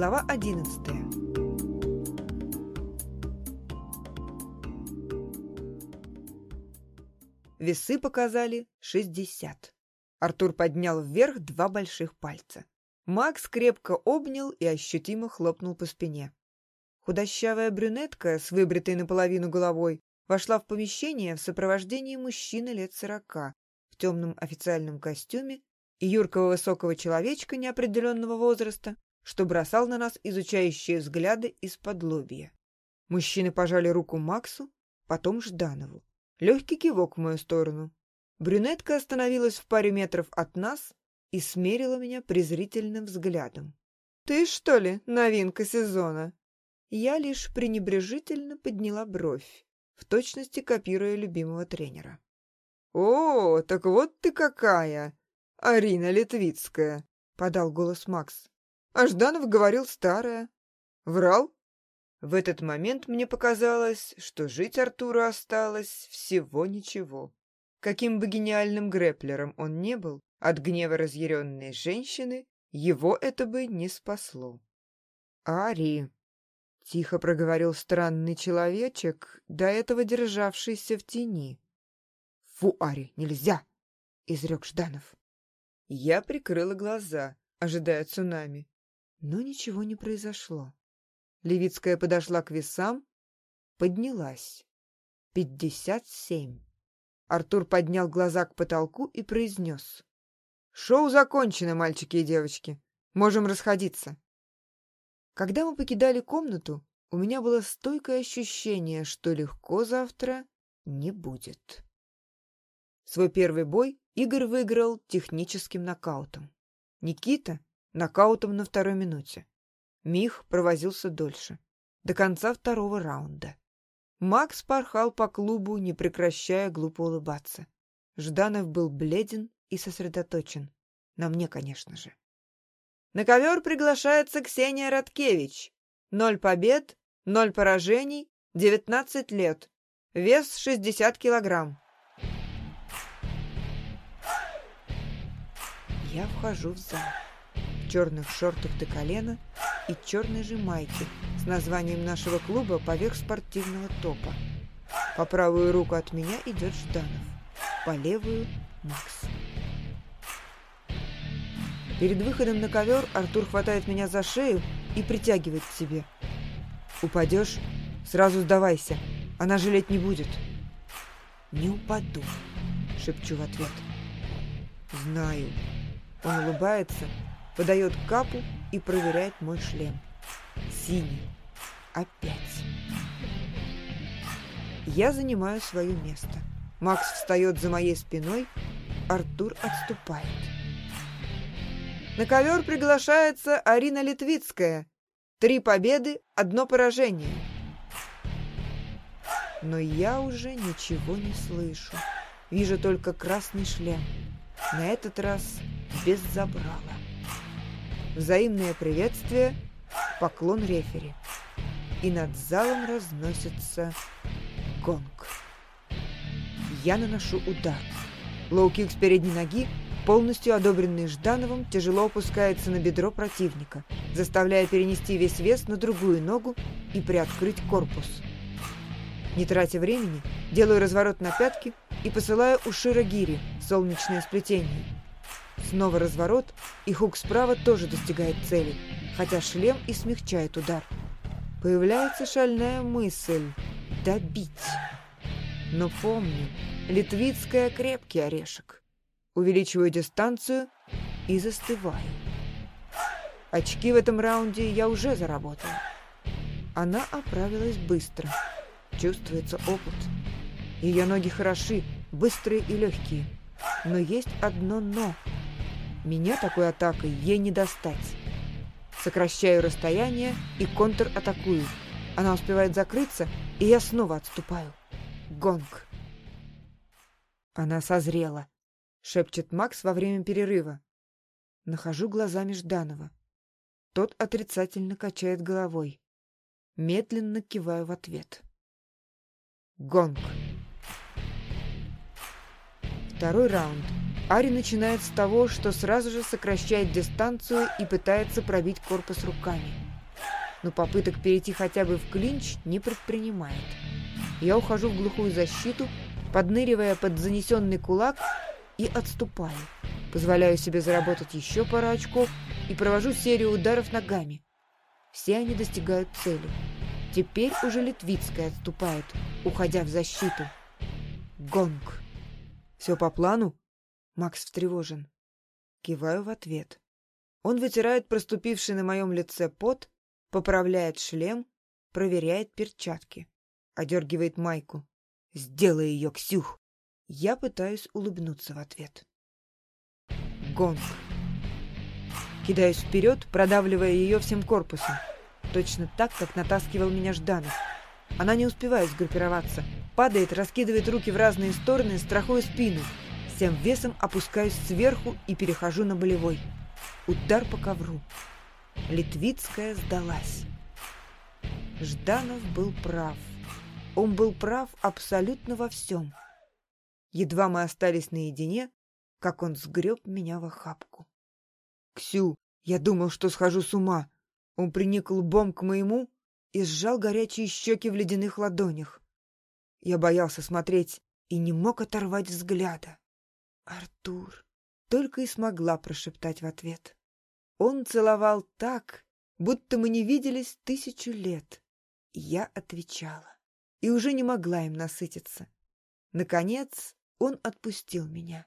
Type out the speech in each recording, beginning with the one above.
Глава 11 Весы показали 60. Артур поднял вверх два больших пальца. Макс крепко обнял и ощутимо хлопнул по спине. Худощавая брюнетка с выбритой наполовину головой вошла в помещение в сопровождении мужчины лет сорока в темном официальном костюме и юркого высокого человечка неопределенного возраста что бросал на нас изучающие взгляды из-под лобья. Мужчины пожали руку Максу, потом Жданову. Легкий кивок в мою сторону. Брюнетка остановилась в паре метров от нас и смерила меня презрительным взглядом. «Ты, что ли, новинка сезона?» Я лишь пренебрежительно подняла бровь, в точности копируя любимого тренера. «О, так вот ты какая! Арина Литвицкая!» — подал голос Макс. А Жданов говорил старое. Врал? В этот момент мне показалось, что жить Артуру осталось всего ничего. Каким бы гениальным грэплером он не был, от гнева разъяренной женщины его это бы не спасло. «Ари!» — тихо проговорил странный человечек, до этого державшийся в тени. «Фу, Ари, нельзя!» — изрек Жданов. Я прикрыла глаза, ожидая цунами. Но ничего не произошло. Левицкая подошла к весам, поднялась. Пятьдесят семь. Артур поднял глаза к потолку и произнес. «Шоу закончено, мальчики и девочки. Можем расходиться». Когда мы покидали комнату, у меня было стойкое ощущение, что легко завтра не будет. Свой первый бой Игорь выиграл техническим нокаутом. Никита Нокаутом на второй минуте. Мих провозился дольше. До конца второго раунда. Макс порхал по клубу, не прекращая глупо улыбаться. Жданов был бледен и сосредоточен. На мне, конечно же. На ковер приглашается Ксения Радкевич. Ноль побед, ноль поражений, девятнадцать лет. Вес шестьдесят килограмм. Я вхожу в зал черных шортах до колена и черной же майке с названием нашего клуба поверх спортивного топа. По правую руку от меня идет Жданов, по левую — Макс. Перед выходом на ковер Артур хватает меня за шею и притягивает к себе. «Упадешь? Сразу сдавайся. Она жалеть не будет». «Не упаду», — шепчу в ответ. «Знаю». Он улыбается подает капу и проверяет мой шлем. Синий. Опять. Я занимаю свое место. Макс встает за моей спиной, Артур отступает. На ковер приглашается Арина Литвицкая. Три победы, одно поражение. Но я уже ничего не слышу. Вижу только красный шлем. На этот раз без забрала. Взаимное приветствие, поклон рефери. И над залом разносится гонг. Я наношу удар. Лоу-кик с передней ноги, полностью одобренный Ждановым, тяжело опускается на бедро противника, заставляя перенести весь вес на другую ногу и приоткрыть корпус. Не тратя времени, делаю разворот на пятки и посылаю у Шира Гири солнечное сплетение – Снова разворот, и хук справа тоже достигает цели, хотя шлем и смягчает удар. Появляется шальная мысль — добить. Но помню, литвицкая крепкий орешек. Увеличиваю дистанцию и застываю. Очки в этом раунде я уже заработал. Она оправилась быстро. Чувствуется опыт. Ее ноги хороши, быстрые и легкие. Но есть одно «но». Меня такой атакой ей не достать. Сокращаю расстояние и контр-атакую. Она успевает закрыться, и я снова отступаю. Гонг. Она созрела, шепчет Макс во время перерыва. Нахожу глазами Жданова. Тот отрицательно качает головой. Медленно киваю в ответ. Гонг. Второй раунд. Ари начинает с того, что сразу же сокращает дистанцию и пытается пробить корпус руками. но попыток перейти хотя бы в клинч не предпринимает. Я ухожу в глухую защиту, подныривая под занесенный кулак и отступаю. Позволяю себе заработать еще пару очков и провожу серию ударов ногами. Все они достигают цели. Теперь уже Литвицкая отступает, уходя в защиту. Гонг. Все по плану? Макс встревожен. Киваю в ответ. Он вытирает проступивший на моем лице пот, поправляет шлем, проверяет перчатки, одергивает майку. «Сделай ее, Ксюх!» Я пытаюсь улыбнуться в ответ. Гонг. Кидаюсь вперед, продавливая ее всем корпусом. Точно так, как натаскивал меня Жданов. Она не успевает сгруппироваться. Падает, раскидывает руки в разные стороны, страхуя спину. Всем весом опускаюсь сверху и перехожу на болевой. Удар по ковру. Литвицкая сдалась. Жданов был прав. Он был прав абсолютно во всем. Едва мы остались наедине, как он сгреб меня в охапку. «Ксю, я думал, что схожу с ума!» Он приник лбом к моему и сжал горячие щеки в ледяных ладонях. Я боялся смотреть и не мог оторвать взгляда. «Артур!» только и смогла прошептать в ответ. Он целовал так, будто мы не виделись тысячу лет. я отвечала. И уже не могла им насытиться. Наконец он отпустил меня.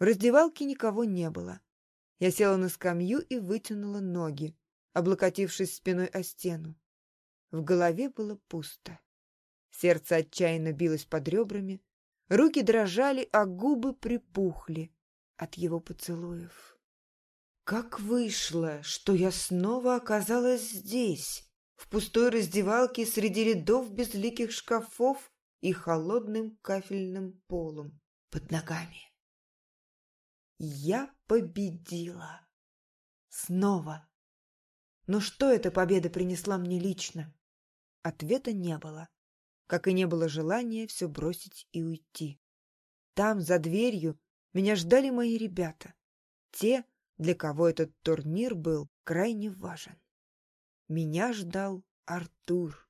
В раздевалке никого не было. Я села на скамью и вытянула ноги, облокотившись спиной о стену. В голове было пусто. Сердце отчаянно билось под ребрами, руки дрожали, а губы припухли от его поцелуев. Как вышло, что я снова оказалась здесь, в пустой раздевалке среди рядов безликих шкафов и холодным кафельным полом под ногами. Я победила. Снова. Но что эта победа принесла мне лично? Ответа не было, как и не было желания все бросить и уйти. Там, за дверью, меня ждали мои ребята. Те, для кого этот турнир был крайне важен. Меня ждал Артур.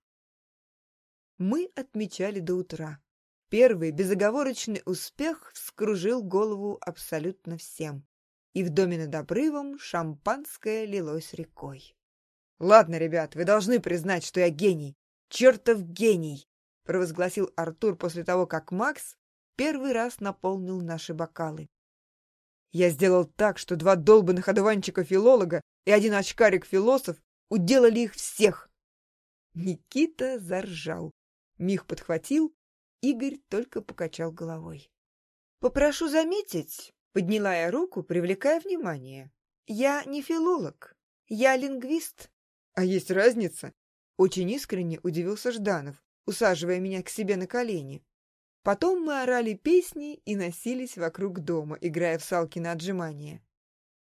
Мы отмечали до утра. Первый безоговорочный успех вскружил голову абсолютно всем. И в доме над обрывом шампанское лилось рекой. «Ладно, ребят, вы должны признать, что я гений. Чертов гений!» Провозгласил Артур после того, как Макс первый раз наполнил наши бокалы. Я сделал так, что два долбанных одуванчика-филолога и один очкарик-философ уделали их всех. Никита заржал. Мих подхватил, Игорь только покачал головой. «Попрошу заметить», — подняла я руку, привлекая внимание. «Я не филолог, я лингвист». «А есть разница?» Очень искренне удивился Жданов, усаживая меня к себе на колени. Потом мы орали песни и носились вокруг дома, играя в салки на отжимания.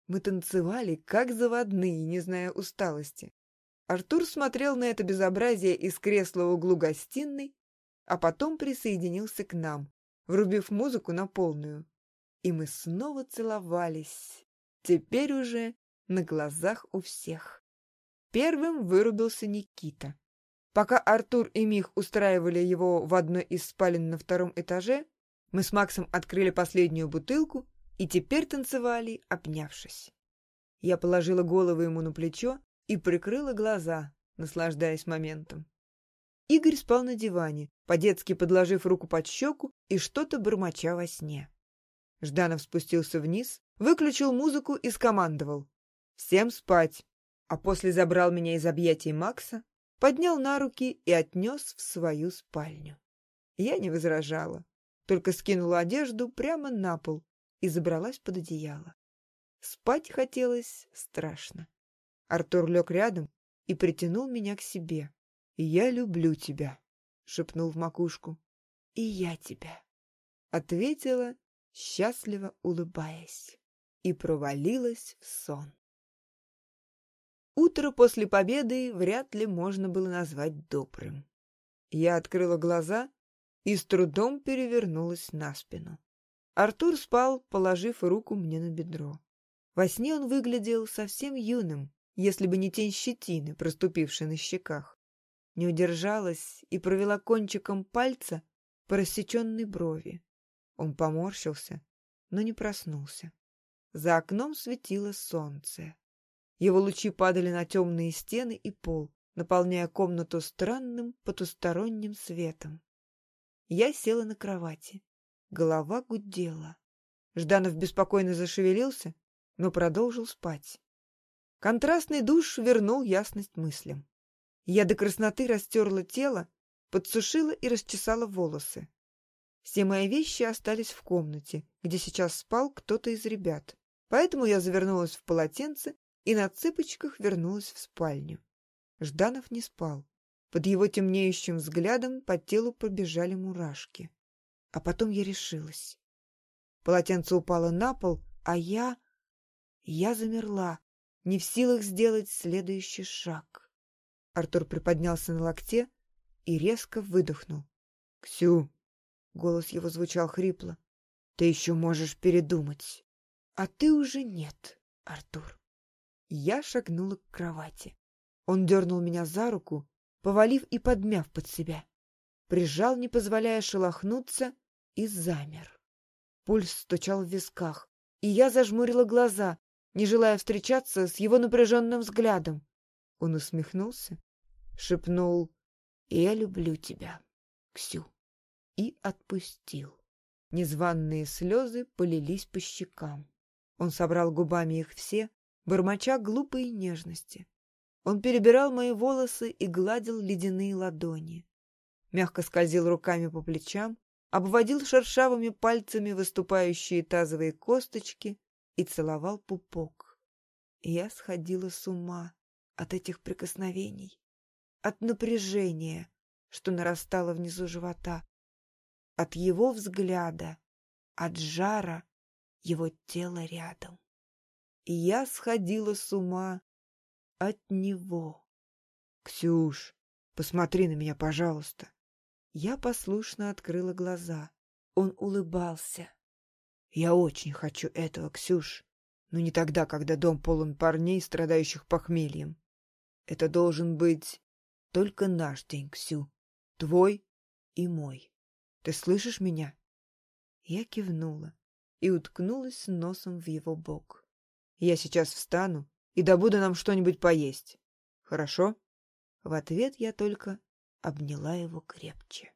Мы танцевали, как заводные, не зная усталости. Артур смотрел на это безобразие из кресла в углу гостиной, а потом присоединился к нам, врубив музыку на полную. И мы снова целовались, теперь уже на глазах у всех. Первым вырубился Никита. Пока Артур и Мих устраивали его в одной из спален на втором этаже, мы с Максом открыли последнюю бутылку и теперь танцевали, обнявшись. Я положила голову ему на плечо и прикрыла глаза, наслаждаясь моментом. Игорь спал на диване, по-детски подложив руку под щеку и что-то бормоча во сне. Жданов спустился вниз, выключил музыку и скомандовал. «Всем спать!» А после забрал меня из объятий Макса, поднял на руки и отнес в свою спальню. Я не возражала, только скинула одежду прямо на пол и забралась под одеяло. Спать хотелось страшно. Артур лег рядом и притянул меня к себе. «Я люблю тебя», — шепнул в макушку. «И я тебя», — ответила, счастливо улыбаясь, и провалилась в сон. Утро после победы вряд ли можно было назвать добрым. Я открыла глаза и с трудом перевернулась на спину. Артур спал, положив руку мне на бедро. Во сне он выглядел совсем юным, если бы не тень щетины, проступившей на щеках. Не удержалась и провела кончиком пальца по рассеченной брови. Он поморщился, но не проснулся. За окном светило солнце. Его лучи падали на темные стены и пол, наполняя комнату странным потусторонним светом. Я села на кровати. Голова гудела. Жданов беспокойно зашевелился, но продолжил спать. Контрастный душ вернул ясность мыслям. Я до красноты растерла тело, подсушила и расчесала волосы. Все мои вещи остались в комнате, где сейчас спал кто-то из ребят. Поэтому я завернулась в полотенце и на цыпочках вернулась в спальню. Жданов не спал. Под его темнеющим взглядом по телу побежали мурашки. А потом я решилась. Полотенце упало на пол, а я... Я замерла, не в силах сделать следующий шаг. Артур приподнялся на локте и резко выдохнул. — Ксю! — голос его звучал хрипло. — Ты еще можешь передумать. — А ты уже нет, Артур. Я шагнула к кровати. Он дернул меня за руку, повалив и подмяв под себя. Прижал, не позволяя шелохнуться, и замер. Пульс стучал в висках, и я зажмурила глаза, не желая встречаться с его напряженным взглядом. Он усмехнулся, шепнул «Я люблю тебя, Ксю» и отпустил. Незваные слезы полились по щекам. Он собрал губами их все, бормоча глупые нежности. Он перебирал мои волосы и гладил ледяные ладони. Мягко скользил руками по плечам, обводил шершавыми пальцами выступающие тазовые косточки и целовал пупок. я сходила с ума от этих прикосновений, от напряжения, что нарастало внизу живота, от его взгляда, от жара его тела рядом я сходила с ума от него. «Ксюш, посмотри на меня, пожалуйста!» Я послушно открыла глаза. Он улыбался. «Я очень хочу этого, Ксюш, но не тогда, когда дом полон парней, страдающих похмельем. Это должен быть только наш день, Ксю, твой и мой. Ты слышишь меня?» Я кивнула и уткнулась носом в его бок. Я сейчас встану и добуду нам что-нибудь поесть. Хорошо?» В ответ я только обняла его крепче.